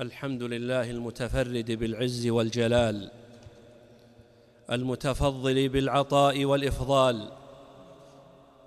الحمد لله المتفرد بالعز والجلال المتفضل بالعطاء والإفضال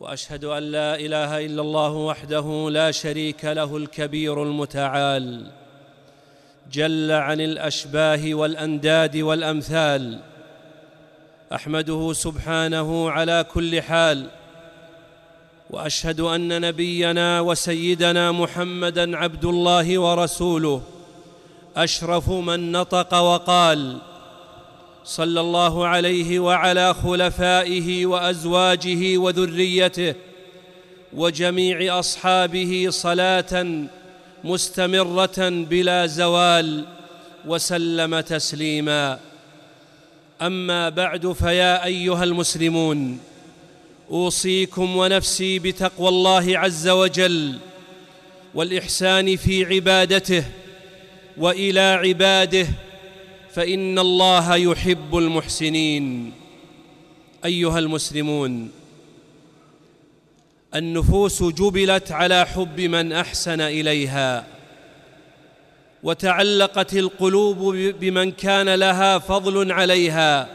وأشهد أن لا إله إلا الله وحده لا شريك له الكبير المتعال جل عن الأشباه والأنداد والأمثال أحمده سبحانه على كل حال وأشهد أن نبينا وسيدنا محمدا عبد الله ورسوله أشرف من نطق وقال صلى الله عليه وعلى خلفائه وأزواجه وذريته وجميع أصحابه صلاة مستمرة بلا زوال وسلم تسليما. أما بعد فيا أيها المسلمون أوصيكم ونفسي بتقوى الله عز وجل والإحسان في عبادته وإلى عباده فإن الله يحب المحسنين. أيها المسلمون النفوس جبلت على حب من أحسن إليها وتعلقت القلوب بمن كان لها فضل عليها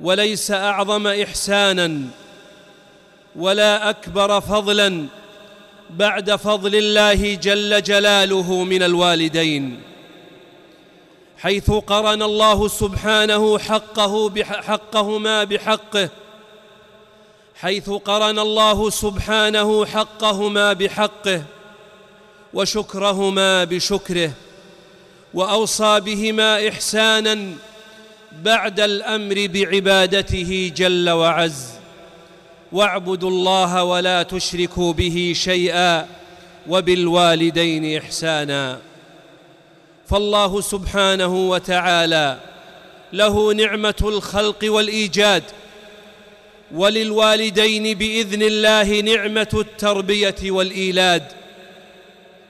وليس أعظم إحسانا ولا أكبر فضلا بعد فضل الله جل جلاله من الوالدين حيث قرن الله سبحانه حقه بحقهما بحقه حيث قرن الله سبحانه حقهما بحقه وشكرهما بشكره وأوصى بهما إحسانا بعد الأمر بعبادته جل وعز. واعبدوا الله ولا تشركوا به شيئا وبالوالدين إحسانا. فالله سبحانه وتعالى له نعمة الخلق والإيجاد وللوالدين بإذن الله نعمة التربية والإيلاد.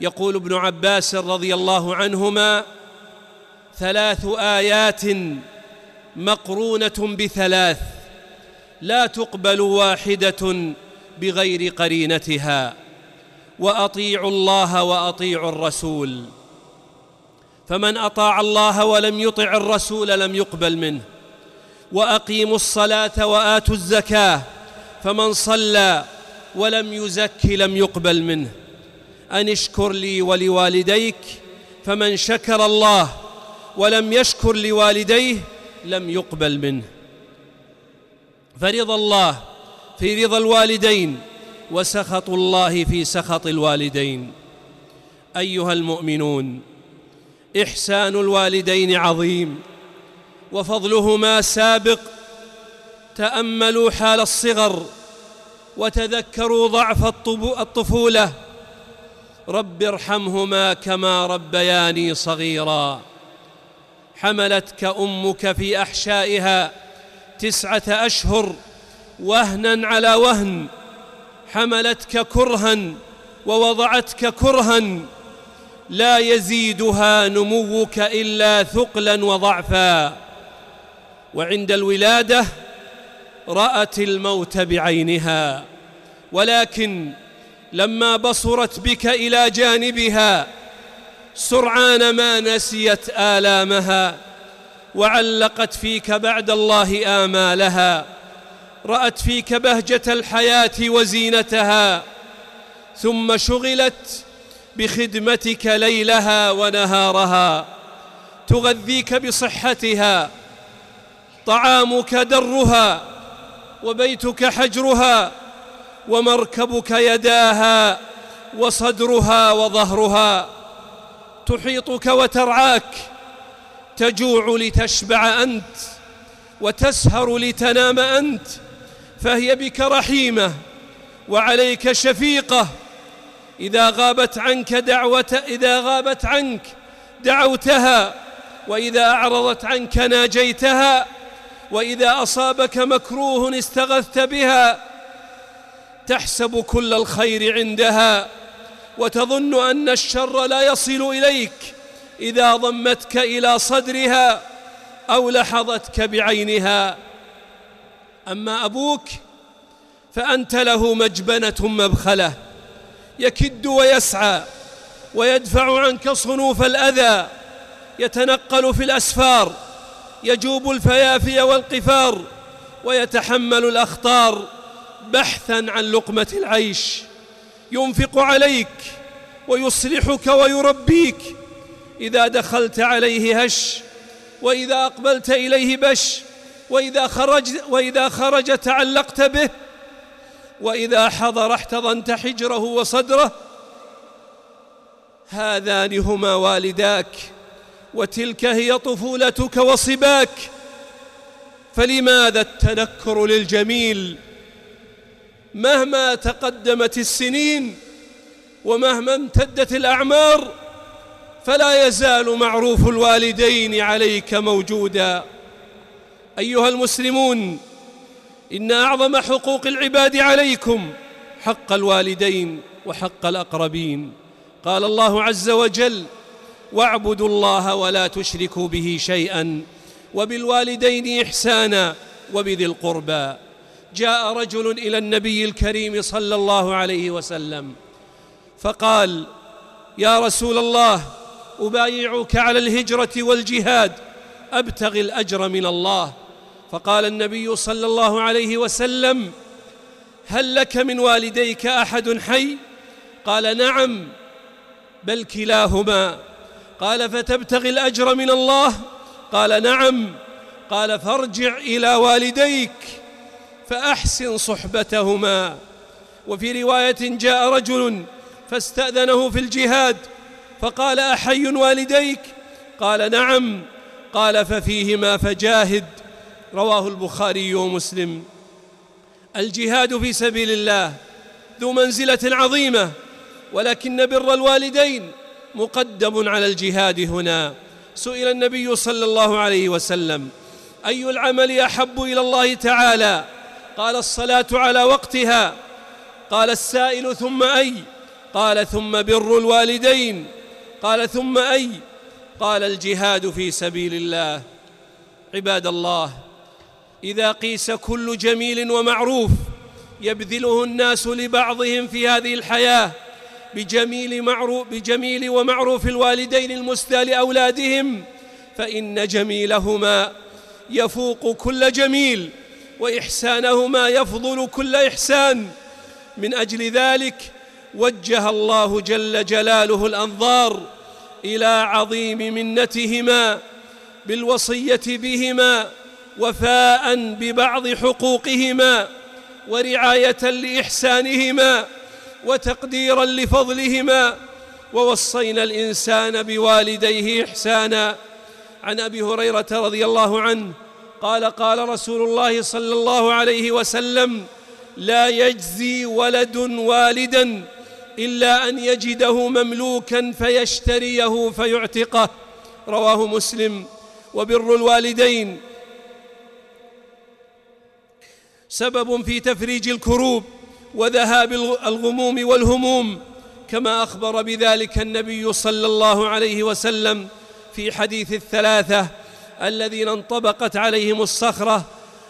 يقول ابن عباس رضي الله عنهما ثلاث آيات مقرونة بثلاث لا تقبل واحدة بغير قرينتها. وأطيعوا الله وأطيعوا الرسول. فمن أطاع الله ولم يطع الرسول لم يقبل منه. وأقيموا الصلاة وآتوا الزكاة. فمن صلى ولم يزك لم يقبل منه. أن اشكر لي ولوالديك. فمن شكر الله ولم يشكر لوالديه لم يقبل منه. فرضا الله في رضا الوالدين وسخط الله في سخط الوالدين. أيها المؤمنون إحسان الوالدين عظيم وفضلهما سابق تأملوا حال الصغر وتذكروا ضعف الطفولة. رب ارحمهما كما ربياني صغيرا. حملتك أمك في أحشائها تسعة أشهر وهنا على وهن حملتك كرها ووضعتك كرها لا يزيدها نموك إلا ثقلا وضعفا. وعند الولادة رأت الموت بعينها ولكن لما بصرت بك إلى جانبها سرعان ما نسيت آلامها. وعلقت فيك بعد الله آمالها رأت فيك بهجة الحياة وزينتها ثم شغلت بخدمتك ليلها ونهارها تغذيك بصحتها طعامك درها وبيتك حجرها ومركبك يداها وصدرها وظهرها تحيطك وترعاك تجوع لتشبع أنت وتسهر لتنام أنت فهي بك رحيمة وعليك شفيقة. إذا غابت عنك دعوة إذا غابت عنك دعوتها وإذا أعرضت عنك ناجيتها وإذا أصابك مكروه استغثت بها تحسب كل الخير عندها وتظن أن الشر لا يصل إليك. إذا ضمتك إلى صدرها أو لحظتك بعينها. أما أبوك فأنت له مجبنة مبخلة يكد ويسعى ويدفع عنك صنوف الأذى يتنقل في الأسفار يجوب الفيافي والقفار ويتحمل الأخطار بحثا عن لقمة العيش. ينفق عليك ويصلحك ويربيك إذا دخلت عليه هش وإذا أقبلت إليه بش وإذا خرج وإذا خرج تعلقت به وإذا حضر احتضنت حجره وصدره هذان هما والداك وتلك هي طفولتك وصباك. فلماذا التنكر للجميل؟ مهما تقدمت السنين ومهما امتدت الأعمار فلا يزال معروف الوالدين عليك موجودا. أيها المسلمون إن أعظم حقوق العباد عليكم حق الوالدين وحق الأقربين. قال الله عز وجل واعبدوا الله ولا تشركوا به شيئا وبالوالدين إحسانا وبذي القربى. جاء رجل إلى النبي الكريم صلى الله عليه وسلم فقال يا رسول الله أبايعك على الهجرة والجهاد ابتغي الأجر من الله. فقال النبي صلى الله عليه وسلم هل لك من والديك أحد حي؟ قال نعم بل كلاهما. قال فتبتغي الأجر من الله؟ قال نعم. قال فارجع إلى والديك فأحسن صحبتهما. وفي رواية جاء رجل فاستأذنه في الجهاد فقال أحي والديك؟ قال نعم. قال ففيهما فجاهد. رواه البخاري ومسلم. الجهاد في سبيل الله ذو منزلة عظيمة ولكن بر الوالدين مقدم على الجهاد هنا. سئل النبي صلى الله عليه وسلم أي العمل أحب إلى الله تعالى؟ قال الصلاة على وقتها. قال السائل ثم أي؟ قال ثم بر الوالدين. قال ثم أي؟ قال الجهاد في سبيل الله. عباد الله إذا قيس كل جميل ومعروف يبذله الناس لبعضهم في هذه الحياة بجميل معروف بجميل ومعروف الوالدين المسدى لأولادهم فإن جميلهما يفوق كل جميل وإحسانهما يفضل كل إحسان. من أجل ذلك وجه الله جل جلاله الأنظار إلى عظيم منتهما بالوصية بهما وفاء ببعض حقوقهما ورعاية لإحسانهما وتقديرا لفضلهما ووصينا الإنسان بوالديه إحسانا. عن أبي هريرة رضي الله عنه قال قال رسول الله صلى الله عليه وسلم لا يجزي ولد والدا إلا أن يجده مملوكا فيشتريه فيعتقه. رواه مسلم. وبر الوالدين. سبب في تفريج الكروب وذهاب الغموم والهموم كما أخبر بذلك النبي صلى الله عليه وسلم في حديث الثلاثة الذين انطبقت عليهم الصخرة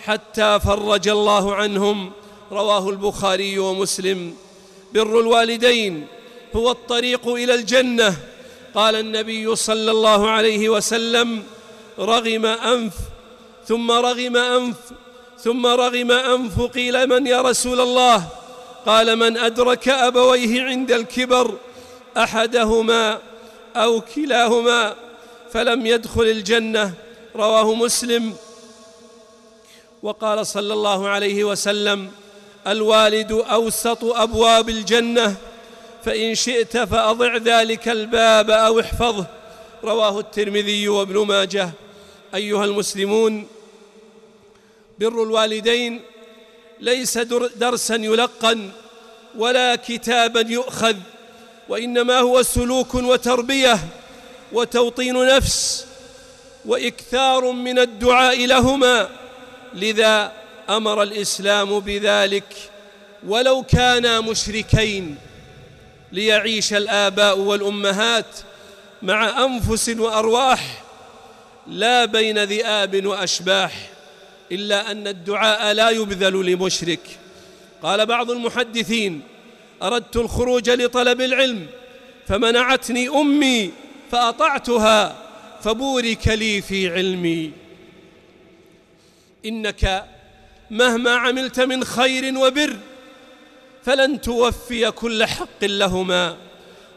حتى فرج الله عنهم. رواه البخاري ومسلم. بر الوالدين هو الطريق إلى الجنة. قال النبي صلى الله عليه وسلم رغم أنف ثم رغم أنف ثم رغم أنف قيل من يا رسول الله؟ قال من أدرك أبويه عند الكبر أحدهما أو كلاهما فلم يدخل الجنة رواه مسلم. وقال صلى الله عليه وسلم الوالد أوسط أبواب الجنة فإن شئت فأضع ذلك الباب أو احفظه. رواه الترمذي وابن ماجه. أيها المسلمون بر الوالدين ليس درسا يلقن ولا كتابا يؤخذ وإنما هو سلوك وتربية وتوطين نفس وإكثار من الدعاء لهما. لذا أمر الإسلام بذلك ولو كانا مشركين ليعيش الآباء والأمهات مع أنفس وأرواح لا بين ذئاب وأشباح إلا أن الدعاء لا يبذل لمشرك. قال بعض المحدثين أردت الخروج لطلب العلم فمنعتني أمي فأطعتها فبورك لي في علمي. إنك مهما عملت من خير وبر فلن توفي كل حق لهما.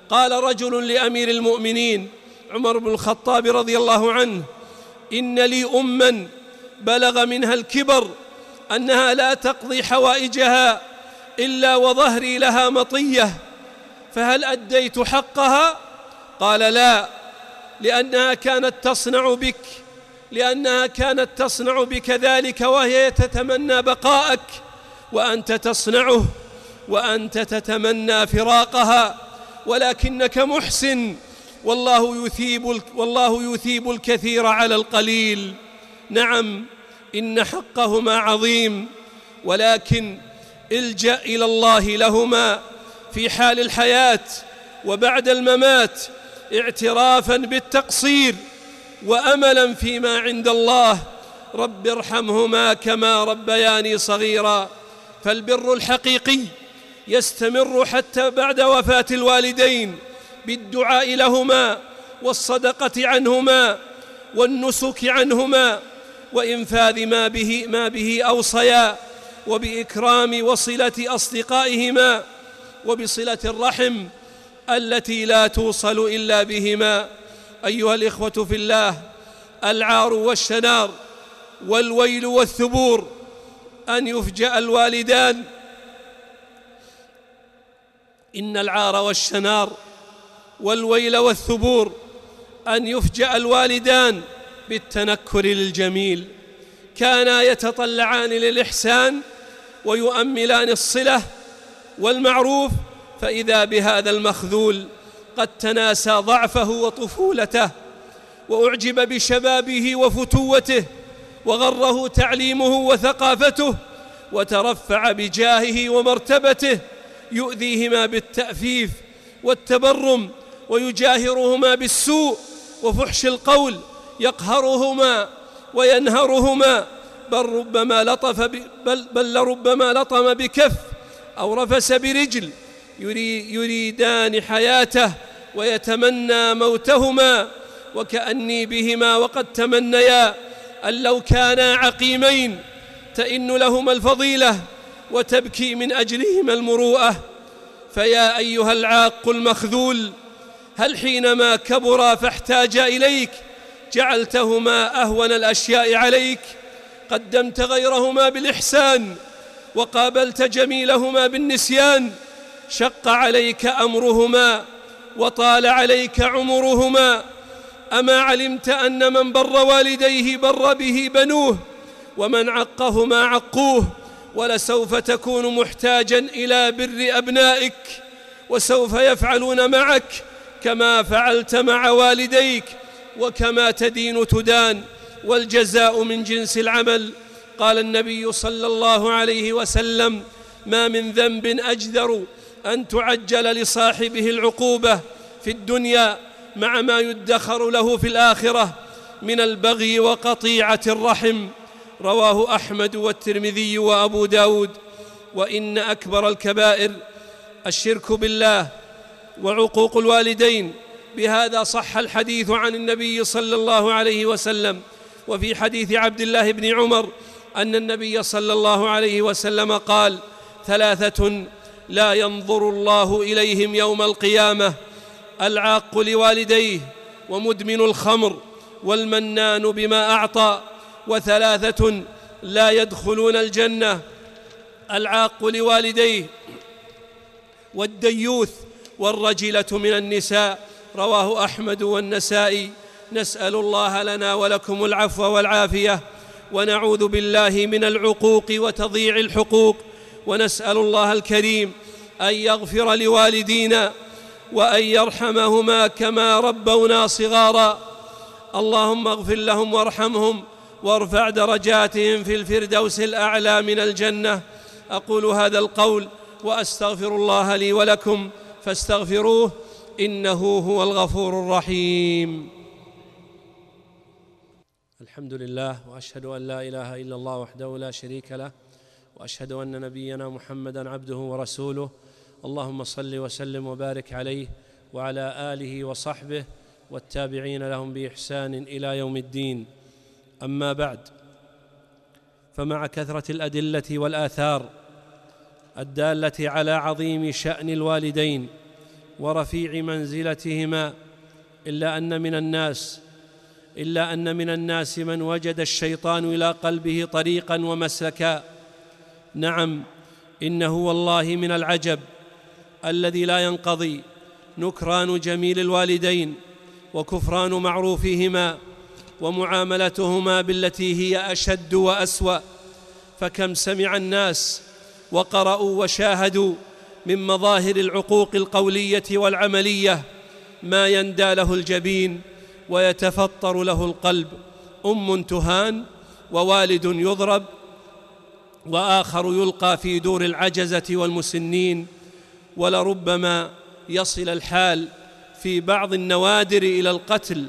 قال رجل لأمير المؤمنين عمر بن الخطاب رضي الله عنه إن لي اما بلغ منها الكبر أنها لا تقضي حوائجها إلا وظهري لها مطية فهل أديت حقها؟ قال لا لأنها كانت تصنع بك. لأنها كانت تصنع بك ذلك وهي تتمنى بقاءك وأنت تصنعه وأنت تتمنى فراقها ولكنك محسن. والله يثيب والله يثيب الكثير على القليل. نعم إن حقهما عظيم ولكن الجأ إلى الله لهما في حال الحياة وبعد الممات اعترافا بالتقصير. وأملا فيما عند الله. رب ارحمهما كما ربياني صغيرا. فالبر الحقيقي يستمر حتى بعد وفاة الوالدين بالدعاء لهما والصدقة عنهما والنسك عنهما وإنفاذ ما به ما به أوصيا وبإكرام وصلة أصدقائهما وبصلة الرحم التي لا توصل إلا بهما. أيها الإخوة في الله العار والشنار والويل والثبور أن يفجأ الوالدان. إن العار والشنار والويل والثبور أن يفجأ الوالدان بالتنكر للجميل كانا يتطلعان للإحسان ويؤملان الصلة والمعروف فإذا بهذا المخذول قد تناسى ضعفه وطفولته وأعجب بشبابه وفتوته وغره تعليمه وثقافته وترفع بجاهه ومرتبته يؤذيهما بالتأفيف والتبرم ويجاهرهما بالسوء وفحش القول يقهرهما وينهرهما بل ربما لطف بل, بل لربما لطم بكف أو رفس برجل يريدان حياته ويتمنى موتهما وكأني بهما وقد تمنيا أن لو كانا عقيمين تئن لهما الفضيلة وتبكي من أجلهما المروءة. فيا أيها العاق المخذول هل حينما كبرا فاحتاجا إليك جعلتهما أهون الأشياء عليك. قدمت غيرهما بالإحسان وقابلت جميلهما بالنسيان. شق عليك أمرهما وطال عليك عمرهما. أما علمت أن من بر والديه بر به بنوه ومن عقهما عقوه ولسوف تكون محتاجا إلى بر أبنائك وسوف يفعلون معك كما فعلت مع والديك وكما تدين تدان. والجزاء من جنس العمل. قال النبي صلى الله عليه وسلم ما من ذنب اجدر أن تعجل لصاحبه العقوبة في الدنيا مع ما يدخر له في الآخرة من البغي وقطيعة الرحم. رواه أحمد والترمذي وأبو داود. وإن أكبر الكبائر الشرك بالله وعقوق الوالدين. بهذا صح الحديث عن النبي صلى الله عليه وسلم. وفي حديث عبد الله بن عمر أن النبي صلى الله عليه وسلم قال ثلاثة لا ينظر الله إليهم يوم القيامة العاق لوالديه ومدمن الخمر والمنان بما أعطى وثلاثة لا يدخلون الجنة العاق لوالديه والديوث والرجلة من النساء رواه أحمد والنسائي نسأل الله لنا ولكم العفو والعافية ونعوذ بالله من العقوق وتضييع الحقوق ونسأل الله الكريم أن يغفر لوالدينا وأن يرحمهما كما ربونا صغارا. اللهم اغفر لهم وارحمهم وارفع درجاتهم في الفردوس الأعلى من الجنة. أقول هذا القول وأستغفر الله لي ولكم فاستغفروه إنه هو الغفور الرحيم. الحمد لله وأشهد أن لا إله إلا الله وحده لا شريك له وأشهد أن نبينا محمدا عبده ورسوله. اللهم صل وسلم وبارك عليه وعلى آله وصحبه والتابعين لهم بإحسان إلى يوم الدين. أما بعد فمع كثرة الأدلة والآثار الدالة على عظيم شأن الوالدين ورفيع منزلتهما إلا أن من الناس إلا أن من الناس من وجد الشيطان إلى قلبه طريقا ومسلكا نعم انه والله من العجب الذي لا ينقضي نكران جميل الوالدين وكفران معروفهما ومعاملتهما بالتي هي أشد وأسوأ. فكم سمع الناس وقرأوا وشاهدوا من مظاهر العقوق القولية والعملية ما يندى له الجبين ويتفطر له القلب. أم تهان ووالد يضرب وآخر يلقى في دور العجزة والمسنين ولربما يصل الحال في بعض النوادر إلى القتل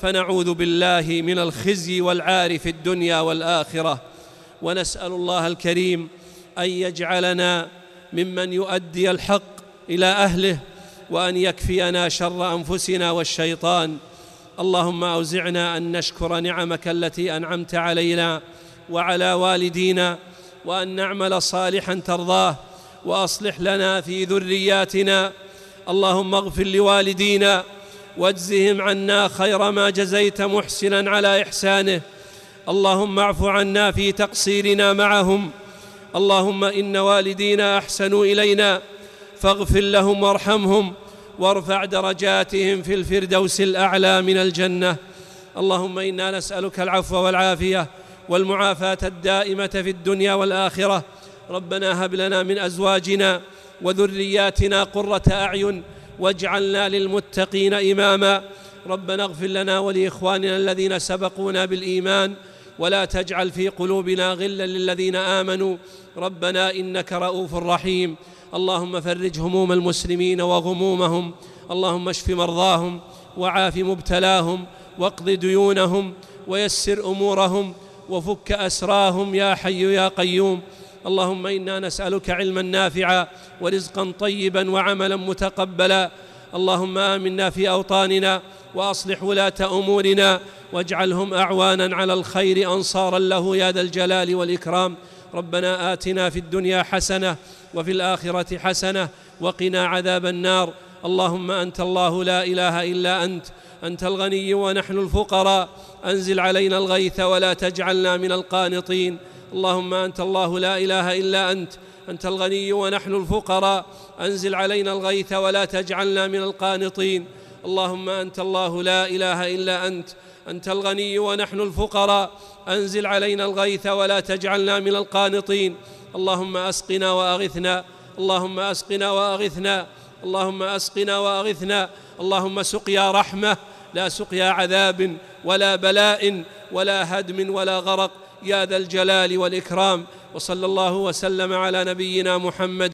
فنعوذ بالله من الخزي والعار في الدنيا والآخرة. ونسأل الله الكريم أن يجعلنا ممن يؤدي الحق إلى أهله وأن يكفينا شر أنفسنا والشيطان. اللهم أوزعنا أن نشكر نعمك التي أنعمت علينا وعلى والدينا وأن نعمل صالحا ترضاه وأصلح لنا في ذرياتنا. اللهم اغفر لوالدينا واجزهم عنا خير ما جزيت محسنا على إحسانه. اللهم اعف عنا في تقصيرنا معهم. اللهم إن والدينا أحسنوا إلينا. فاغفر لهم وارحمهم وارفع درجاتهم في الفردوس الأعلى من الجنة. اللهم إنا نسألك العفو والعافية والمعافاة الدائمة في الدنيا والآخرة. ربنا هب لنا من أزواجنا وذرياتنا قرة أعين واجعلنا للمتقين إماما. ربنا اغفر لنا ولإخواننا الذين سبقونا بالإيمان ولا تجعل في قلوبنا غلا للذين آمنوا. ربنا إنك رؤوف رحيم. اللهم فرج هموم المسلمين وغمومهم. اللهم اشف مرضاهم وعاف مبتلاهم واقض ديونهم ويسر أمورهم. وفك أسراهم يا حي يا قيوم. اللهم إنا نسألك علما نافعا ورزقا طيبا وعملا متقبلا. اللهم آمنا في أوطاننا وأصلح ولاة أمورنا واجعلهم أعوانا على الخير أنصارا له يا ذا الجلال والإكرام. ربنا آتنا في الدنيا حسنة وفي الآخرة حسنة وقنا عذاب النار. اللهم أنت الله لا إله إلا أنت. أنت الغني ونحن الفقراء. أنزل علينا الغيث ولا تجعلنا من القانطين. اللهم أنت الله لا إله إلا أنت. أنت الغني ونحن الفقراء. أنزل علينا الغيث ولا تجعلنا من القانطين. اللهم أنت الله لا إله إلا أنت. أنت الغني ونحن الفقراء. أنزل علينا الغيث ولا تجعلنا من القانطين. اللهم أسقنا وأغثنا. اللهم أسقنا وأغثنا. اللهم أسقنا وأغثنا اللهم سقيا رحمة لا سقيا عذاب ولا بلاء ولا هدم ولا غرق يا ذا الجلال والإكرام وصلى الله وسلم على نبينا محمد.